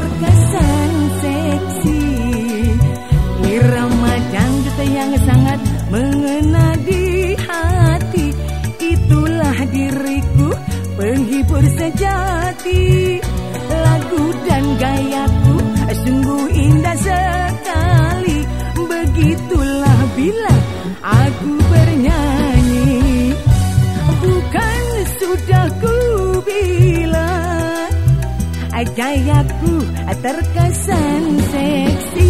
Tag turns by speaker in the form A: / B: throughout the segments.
A: terkesan seksi. Irama dangdut yang sangat mengena hati Itulah diriku penghibur sejati Gayaku terkesan seksi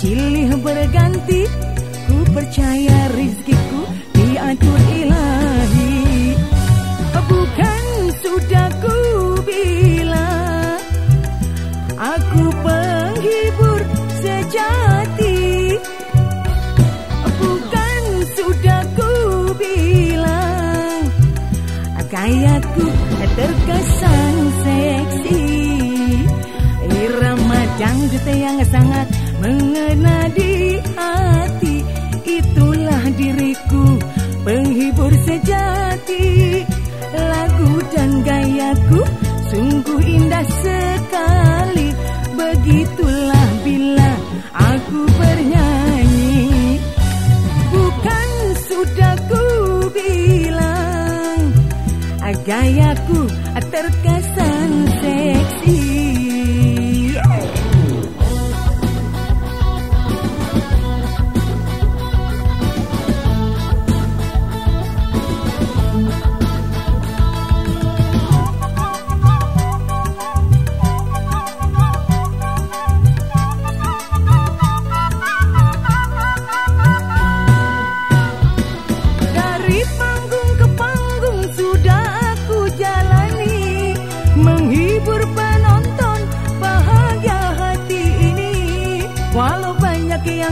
A: silih berganti. Ku percaya rizkiku diatur ilahi. Bukan sudah ku bilang Aku penghibur sejati. Bukan sudah ku bilang Gayaku terkesan seksi Dangdut yang sangat mengena di hati. Itulah diriku penghibur sejati. Lagu dan gayaku sungguh indah sekali. Begitulah bila aku bernyanyi. Bukan sudah ku bilang gayaku terkesan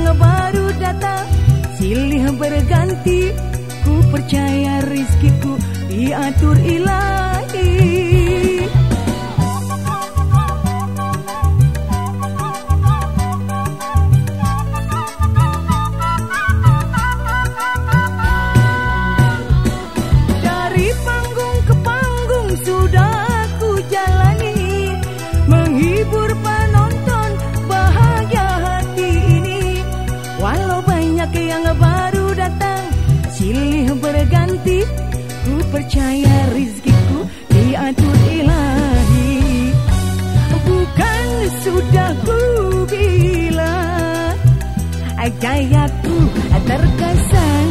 A: yang baru datang Silih berganti. Ku percaya rizkiku diatur ilahi Berganti Ku percaya rizkiku diatur ilahi. Bukan sudah ku bilang Gayaku terkesan